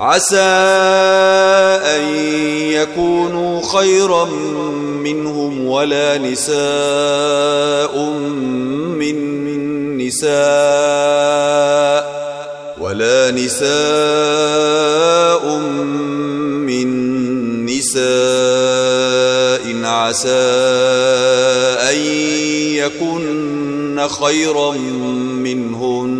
عسى أن يكونوا خيرا منهم ولا نساء من نساء ولا نساء من نساء عسى أن يكن خيرا منهن